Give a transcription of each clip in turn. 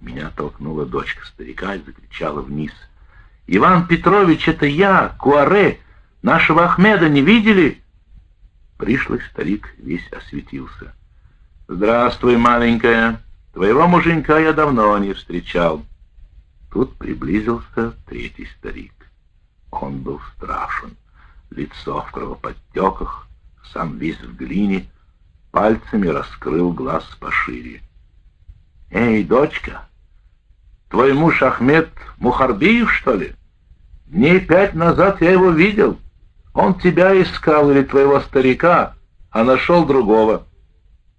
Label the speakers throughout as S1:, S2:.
S1: Меня толкнула дочка старика и закричала вниз. «Иван Петрович, это я, Куаре! Нашего Ахмеда не видели?» Пришлый старик весь осветился. «Здравствуй, маленькая. Твоего муженька я давно не встречал». Тут приблизился третий старик. Он был страшен. Лицо в кровоподтеках, сам весь в глине, пальцами раскрыл глаз пошире. «Эй, дочка, твой муж Ахмед Мухарбиев, что ли? Дней пять назад я его видел. Он тебя искал или твоего старика, а нашел другого».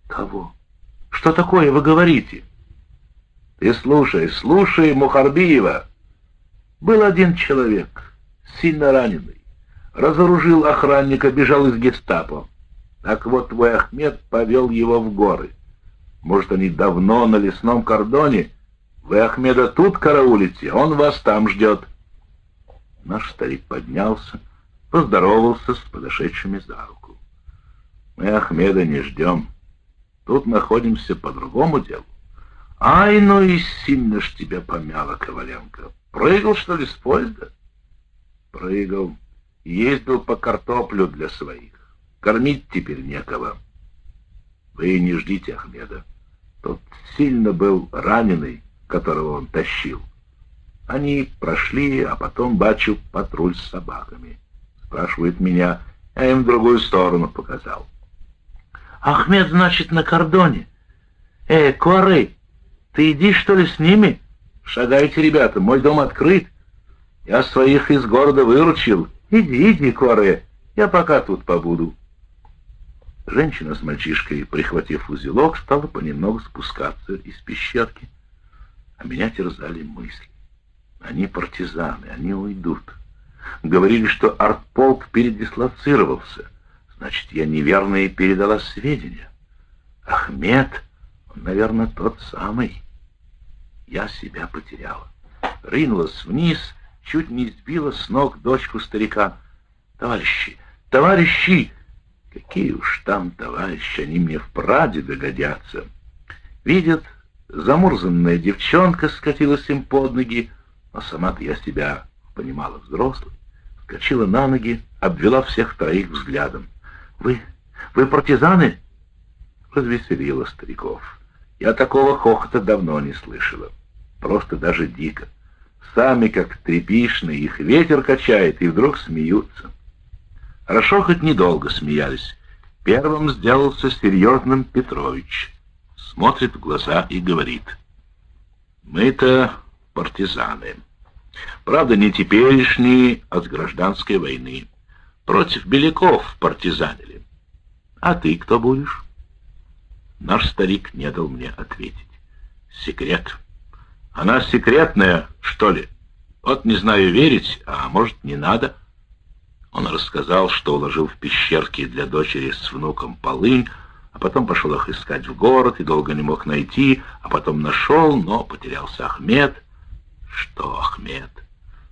S1: «Кого? Что такое вы говорите?» «Ты слушай, слушай Мухарбиева. Был один человек, сильно раненый. Разоружил охранника, бежал из гестапо. Так вот, твой Ахмед повел его в горы. Может, они давно на лесном кордоне? Вы Ахмеда тут караулите, он вас там ждет. Наш старик поднялся, поздоровался с подошедшими за руку. Мы Ахмеда не ждем. Тут находимся по другому делу. Ай, ну и сильно ж тебя помяло, Коваленко. Прыгал, что ли, с поезда? Прыгал. Ездил по картоплю для своих. Кормить теперь некого. Вы не ждите Ахмеда. Тот сильно был раненый, которого он тащил. Они прошли, а потом бачу патруль с собаками. Спрашивает меня, я им в другую сторону показал. Ахмед, значит, на кордоне. Эй, Куары, ты иди, что ли, с ними? Шагайте, ребята, мой дом открыт. Я своих из города выручил. Иди, иди, Куаре, я пока тут побуду. Женщина с мальчишкой, прихватив узелок, стала понемногу спускаться из пещерки. А меня терзали мысли. Они партизаны, они уйдут. Говорили, что артполк передислоцировался. Значит, я неверно и передала сведения. Ахмед, он, наверное, тот самый. Я себя потеряла. Ринулась вниз, чуть не сбила с ног дочку старика. «Товарищи! Товарищи!» Какие уж там, товарищи, они мне в праде догодятся. Видят, замурзанная девчонка скатилась им под ноги, но сама-то я себя понимала взрослой. Скочила на ноги, обвела всех троих взглядом. «Вы... вы партизаны?» Развеселила стариков. Я такого хохота давно не слышала. Просто даже дико. Сами, как трепишные, их ветер качает, и вдруг смеются. Хорошо хоть недолго смеялись. Первым сделался серьезным Петрович. Смотрит в глаза и говорит. Мы-то партизаны. Правда, не теперешние, а с гражданской войны. Против беляков партизанили. А ты кто будешь? Наш старик не дал мне ответить. Секрет. Она секретная, что ли? Вот не знаю, верить, а может, не надо. Он рассказал, что уложил в пещерке для дочери с внуком полынь, а потом пошел их искать в город и долго не мог найти, а потом нашел, но потерялся Ахмед. Что Ахмед?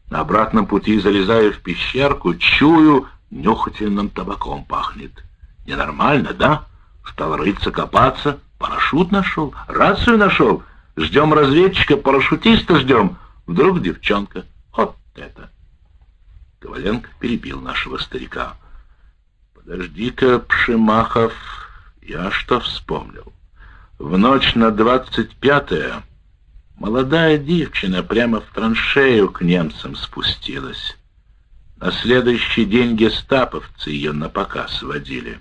S1: На обратном пути залезаю в пещерку, чую, нюхательным табаком пахнет. Ненормально, да? Стал рыться, копаться, парашют нашел, рацию нашел. Ждем разведчика, парашютиста ждем. Вдруг девчонка. Вот это. Коваленко перебил нашего старика. «Подожди-ка, Пшимахов, я что вспомнил? В ночь на двадцать пятое молодая девчина прямо в траншею к немцам спустилась. На следующий день гестаповцы ее на показ водили.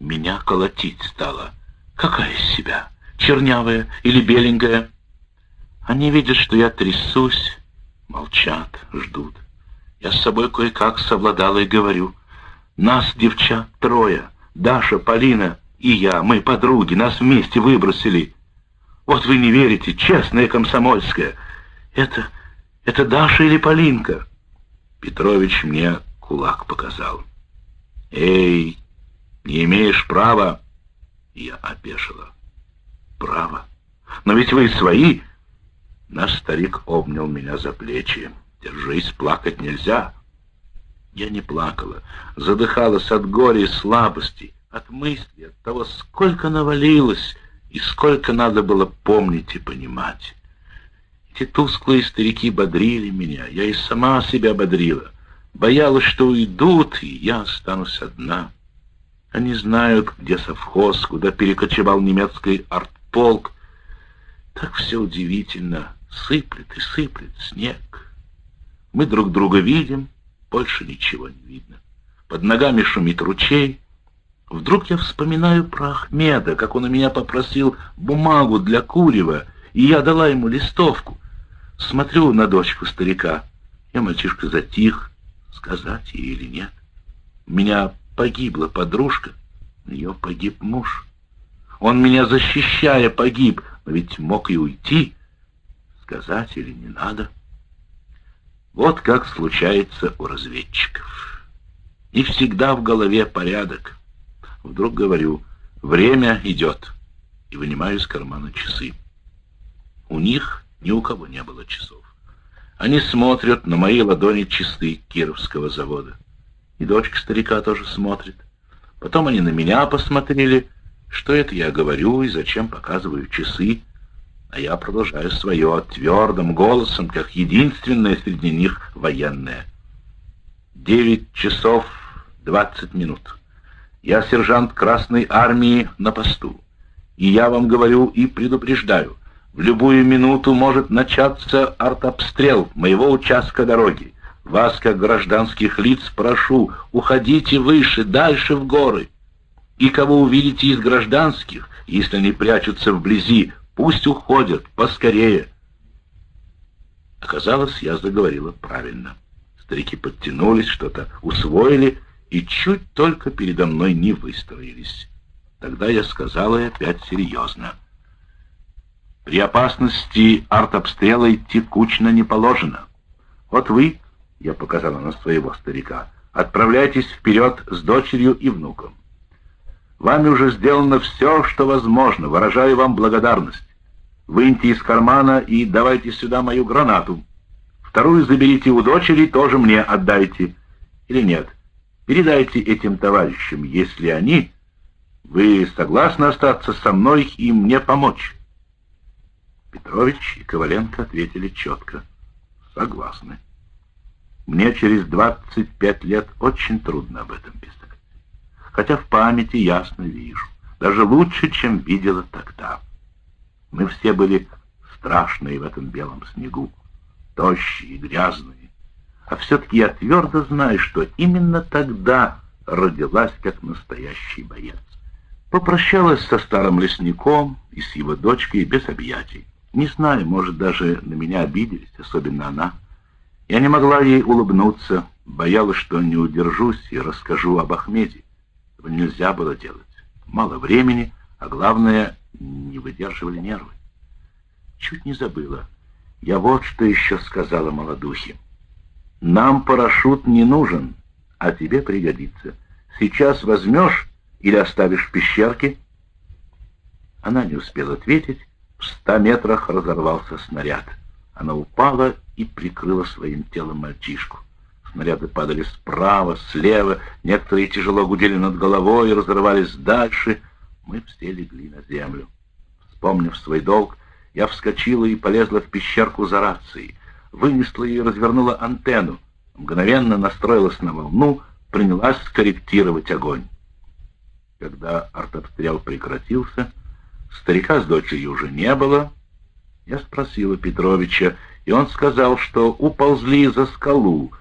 S1: Меня колотить стало. Какая из себя? Чернявая или беленькая? Они видят, что я трясусь, молчат, ждут. Я с собой кое-как совладала и говорю. Нас, девчат, трое. Даша, Полина и я. Мы подруги. Нас вместе выбросили. Вот вы не верите. Честная комсомольская. Это... это Даша или Полинка? Петрович мне кулак показал. «Эй, не имеешь права!» Я опешила. «Право? Но ведь вы свои!» Наш старик обнял меня за плечи. Держись, плакать нельзя. Я не плакала, задыхалась от горя и слабости, от мысли, от того, сколько навалилось и сколько надо было помнить и понимать. Эти тусклые старики бодрили меня, я и сама себя бодрила. Боялась, что уйдут, и я останусь одна. Они знают, где совхоз, куда перекочевал немецкий артполк. Так все удивительно. Сыплет и сыплет снег. Мы друг друга видим, больше ничего не видно. Под ногами шумит ручей. Вдруг я вспоминаю про Ахмеда, как он у меня попросил бумагу для курева, и я дала ему листовку. Смотрю на дочку старика. Я мальчишка затих, сказать ей или нет. У меня погибла подружка, у нее погиб муж. Он меня защищая погиб, но ведь мог и уйти. Сказать или не надо? Вот как случается у разведчиков. Не всегда в голове порядок. Вдруг говорю, время идет, и вынимаю из кармана часы. У них ни у кого не было часов. Они смотрят на мои ладони часы Кировского завода. И дочка старика тоже смотрит. Потом они на меня посмотрели, что это я говорю и зачем показываю часы, а я продолжаю свое твердым голосом, как единственное среди них военное. Девять часов двадцать минут. Я сержант Красной Армии на посту. И я вам говорю и предупреждаю, в любую минуту может начаться артобстрел моего участка дороги. Вас, как гражданских лиц, прошу, уходите выше, дальше в горы. И кого увидите из гражданских, если они прячутся вблизи, Пусть уходят, поскорее. Оказалось, я заговорила правильно. Старики подтянулись, что-то усвоили и чуть только передо мной не выстроились. Тогда я сказала и опять серьезно. При опасности артобстрела идти кучно не положено. Вот вы, я показала на своего старика, отправляйтесь вперед с дочерью и внуком. Вами уже сделано все, что возможно. Выражаю вам благодарность. Выньте из кармана и давайте сюда мою гранату. Вторую заберите у дочери, тоже мне отдайте. Или нет? Передайте этим товарищам, если они... Вы согласны остаться со мной и мне помочь? Петрович и Коваленко ответили четко. Согласны. Мне через 25 лет очень трудно об этом писать хотя в памяти ясно вижу, даже лучше, чем видела тогда. Мы все были страшные в этом белом снегу, тощие, грязные, а все-таки я твердо знаю, что именно тогда родилась как настоящий боец. Попрощалась со старым лесником и с его дочкой без объятий. Не знаю, может, даже на меня обиделись, особенно она. Я не могла ей улыбнуться, боялась, что не удержусь и расскажу об Ахмеде. Этого нельзя было делать. Мало времени, а главное, не выдерживали нервы. Чуть не забыла. Я вот что еще сказала молодухе. Нам парашют не нужен, а тебе пригодится. Сейчас возьмешь или оставишь в пещерке? Она не успела ответить. В ста метрах разорвался снаряд. Она упала и прикрыла своим телом мальчишку. Снаряды падали справа, слева, некоторые тяжело гудели над головой и разрывались дальше. Мы все легли на землю. Вспомнив свой долг, я вскочила и полезла в пещерку за рацией. Вынесла ее и развернула антенну. Мгновенно настроилась на волну, принялась корректировать огонь. Когда артобстрел прекратился, старика с дочерью уже не было. Я спросила Петровича, и он сказал, что уползли за скалу,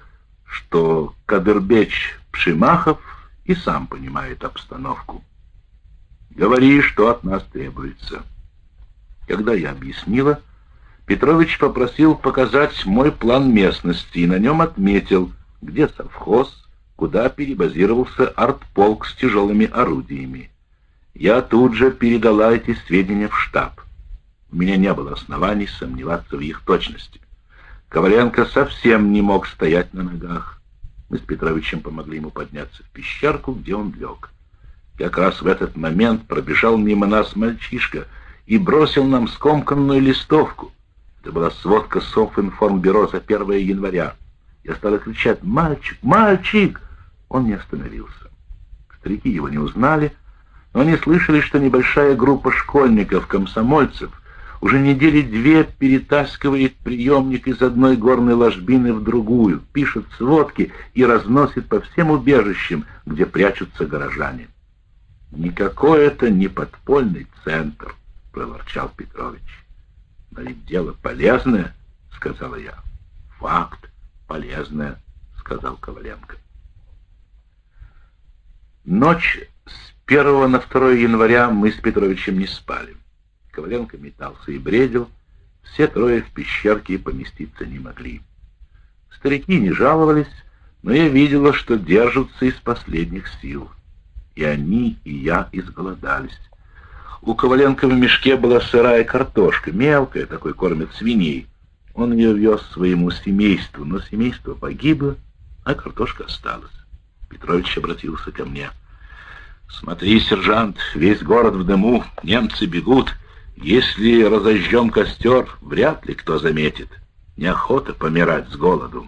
S1: что Кадырбеч Пшимахов и сам понимает обстановку. Говори, что от нас требуется. Когда я объяснила, Петрович попросил показать мой план местности и на нем отметил, где совхоз, куда перебазировался артполк с тяжелыми орудиями. Я тут же передала эти сведения в штаб. У меня не было оснований сомневаться в их точности. Коваленко совсем не мог стоять на ногах. Мы с Петровичем помогли ему подняться в пещерку, где он лег. Как раз в этот момент пробежал мимо нас мальчишка и бросил нам скомканную листовку. Это была сводка Софинформбюро за 1 января. Я стала кричать «Мальчик! Мальчик!» Он не остановился. Старики его не узнали, но они слышали, что небольшая группа школьников-комсомольцев уже недели две перетаскивает приемник из одной горной ложбины в другую, пишет сводки и разносит по всем убежищам, где прячутся горожане. «Никакой это не подпольный центр», — проворчал Петрович. «Но ведь дело полезное», — сказала я. «Факт полезное», — сказал Коваленко. Ночь с 1 на 2 января мы с Петровичем не спали. Коваленко метался и бредил, все трое в пещерке поместиться не могли. Старики не жаловались, но я видела, что держатся из последних сил. И они, и я изголодались. У Коваленко в мешке была сырая картошка, мелкая, такой кормят свиней. Он ее вез своему семейству, но семейство погибло, а картошка осталась. Петрович обратился ко мне. «Смотри, сержант, весь город в дыму, немцы бегут. Если разожжем костер, вряд ли кто заметит. Неохота помирать с голоду».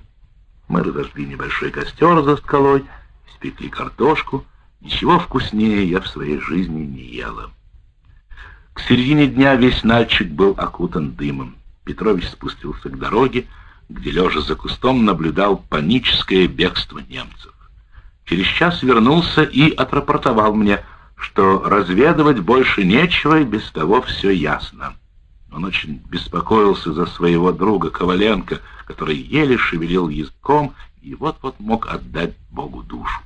S1: Мы разожгли небольшой костер за скалой, испекли картошку. Ничего вкуснее я в своей жизни не ела. К середине дня весь Нальчик был окутан дымом. Петрович спустился к дороге, где, лежа за кустом, наблюдал паническое бегство немцев. Через час вернулся и отрапортовал мне, что разведывать больше нечего, и без того все ясно. Он очень беспокоился за своего друга Коваленко, который еле шевелил языком и вот-вот мог отдать Богу душу.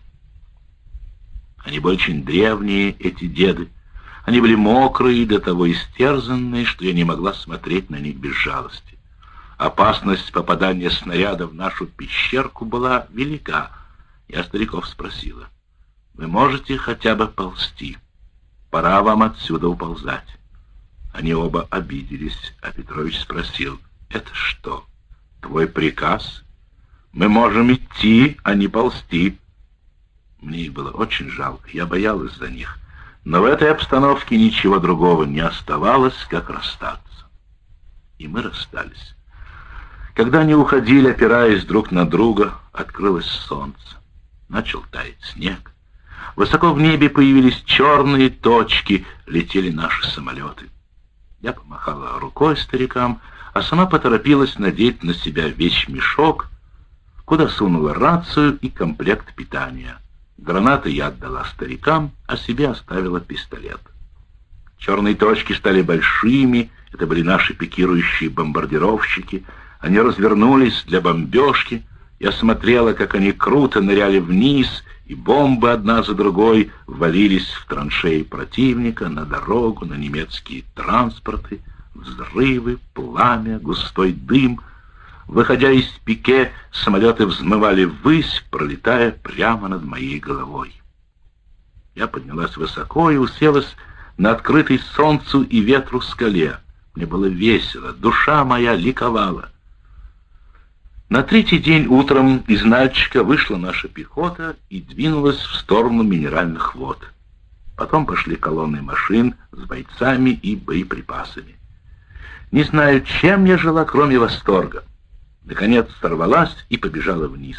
S1: Они были очень древние, эти деды. Они были мокрые и до того истерзанные, что я не могла смотреть на них без жалости. Опасность попадания снаряда в нашу пещерку была велика — я стариков спросила. «Вы можете хотя бы ползти? Пора вам отсюда уползать». Они оба обиделись, а Петрович спросил, «Это что, твой приказ? Мы можем идти, а не ползти». Мне их было очень жалко, я боялась за них. Но в этой обстановке ничего другого не оставалось, как расстаться. И мы расстались. Когда они уходили, опираясь друг на друга, открылось солнце. Начал таять снег. Высоко в небе появились черные точки, летели наши самолеты. Я помахала рукой старикам, а сама поторопилась надеть на себя вещь-мешок, куда сунула рацию и комплект питания. Гранаты я отдала старикам, а себе оставила пистолет. Черные точки стали большими, это были наши пикирующие бомбардировщики. Они развернулись для бомбежки — я смотрела, как они круто ныряли вниз, и бомбы одна за другой валились в траншеи противника, на дорогу, на немецкие транспорты, взрывы, пламя, густой дым. Выходя из пике, самолеты взмывали ввысь, пролетая прямо над моей головой. Я поднялась высоко и уселась на открытой солнцу и ветру скале. Мне было весело, душа моя ликовала. На третий день утром из Нальчика вышла наша пехота и двинулась в сторону минеральных вод. Потом пошли колонны машин с бойцами и боеприпасами. Не знаю, чем я жила, кроме восторга. Наконец сорвалась и побежала вниз.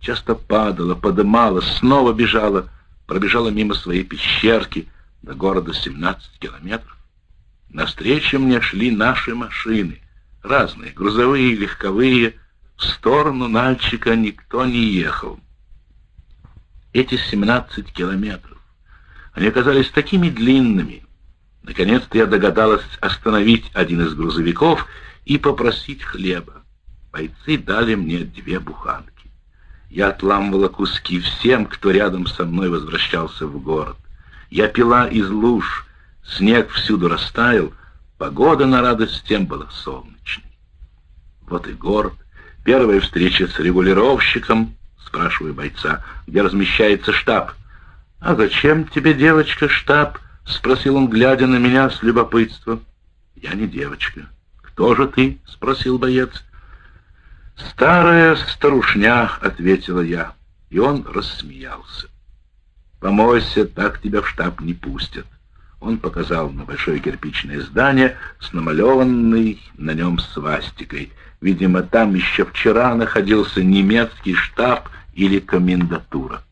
S1: Часто падала, подымала, снова бежала, пробежала мимо своей пещерки до города 17 километров. Навстречу мне шли наши машины, разные, грузовые, легковые, в сторону Нальчика никто не ехал. Эти 17 километров, они оказались такими длинными. Наконец-то я догадалась остановить один из грузовиков и попросить хлеба. Бойцы дали мне две буханки. Я отламывала куски всем, кто рядом со мной возвращался в город. Я пила из луж, снег всюду растаял, погода на радость тем была солнечной. Вот и город, Первая встреча с регулировщиком, спрашиваю бойца, где размещается штаб. «А зачем тебе, девочка, штаб?» — спросил он, глядя на меня с любопытством. «Я не девочка». «Кто же ты?» — спросил боец. «Старая старушня», — ответила я, и он рассмеялся. «Помойся, так тебя в штаб не пустят». Он показал на большое кирпичное здание с намалеванной на нем свастикой — Видимо, там еще вчера находился немецкий штаб или комендатура.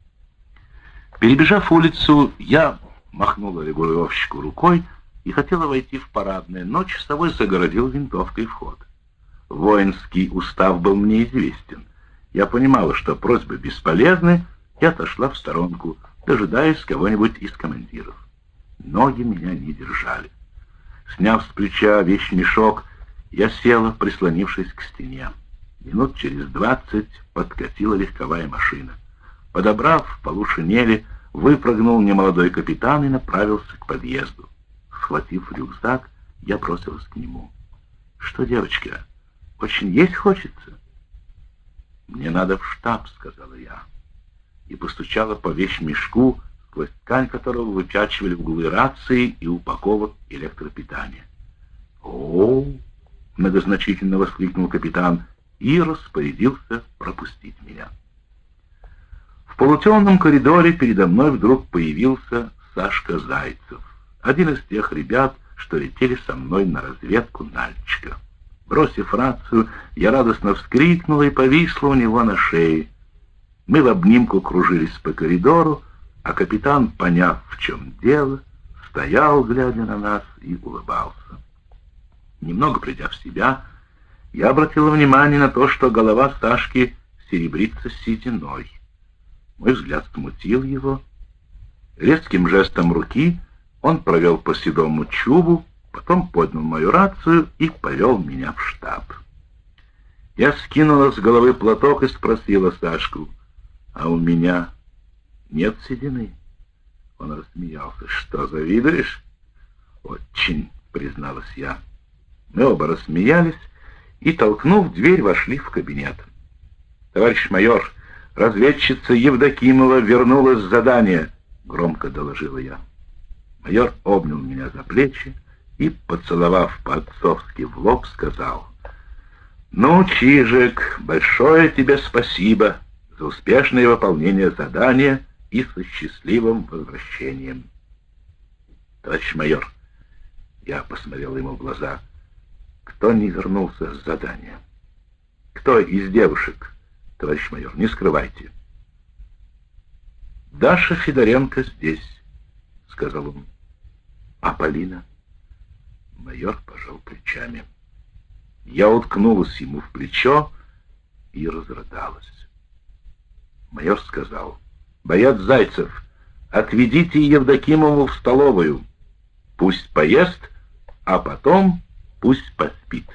S1: Перебежав улицу, я махнула регулировщику рукой, и хотела войти в парадное, но часовой загородил винтовкой вход. Воинский устав был мне известен. Я понимала, что просьбы бесполезны, и отошла в сторонку, дожидаясь кого-нибудь из командиров. Ноги меня не держали. Сняв с плеча вещмешок, я села, прислонившись к стене. Минут через двадцать подкатила легковая машина. Подобрав полу шинели, выпрыгнул немолодой капитан и направился к подъезду. Схватив рюкзак, я бросилась к нему. «Что, девочка, очень есть хочется?» «Мне надо в штаб», — сказала я, и постучала по вещмешку, сквозь ткань которого выпячивали углы рации и упаковок электропитания. «О!» — многозначительно воскликнул капитан и распорядился пропустить меня. В полутемном коридоре передо мной вдруг появился Сашка Зайцев, один из тех ребят, что летели со мной на разведку Нальчика. Бросив рацию, я радостно вскрикнула и повисла у него на шее. Мы в обнимку кружились по коридору, а капитан, поняв, в чем дело, стоял, глядя на нас, и улыбался. Немного придя в себя, я обратила внимание на то, что голова Сашки серебрится сединой. Мой взгляд смутил его. Резким жестом руки он провел по седому чубу, потом поднял мою рацию и повел меня в штаб. Я скинула с головы платок и спросила Сашку, а у меня нет седины? Он рассмеялся. Что, завидуешь? Очень, призналась я. Мы оба рассмеялись и, толкнув дверь, вошли в кабинет. Товарищ майор, разведчица Евдокимова вернулась с задания, громко доложила я. Майор обнял меня за плечи и, поцеловав по-отцовски в лоб, сказал, «Ну, Чижик, большое тебе спасибо за успешное выполнение задания и со счастливым возвращением». «Товарищ майор», — я посмотрел ему в глаза, — «кто не вернулся с задания? Кто из девушек, товарищ майор, не скрывайте?» «Даша Федоренко здесь» сказал он. «А Полина?» Майор пожал плечами. Я уткнулась ему в плечо и разрыдалась. Майор сказал, «Боец Зайцев, отведите Евдокимову в столовую. Пусть поест, а потом пусть поспит».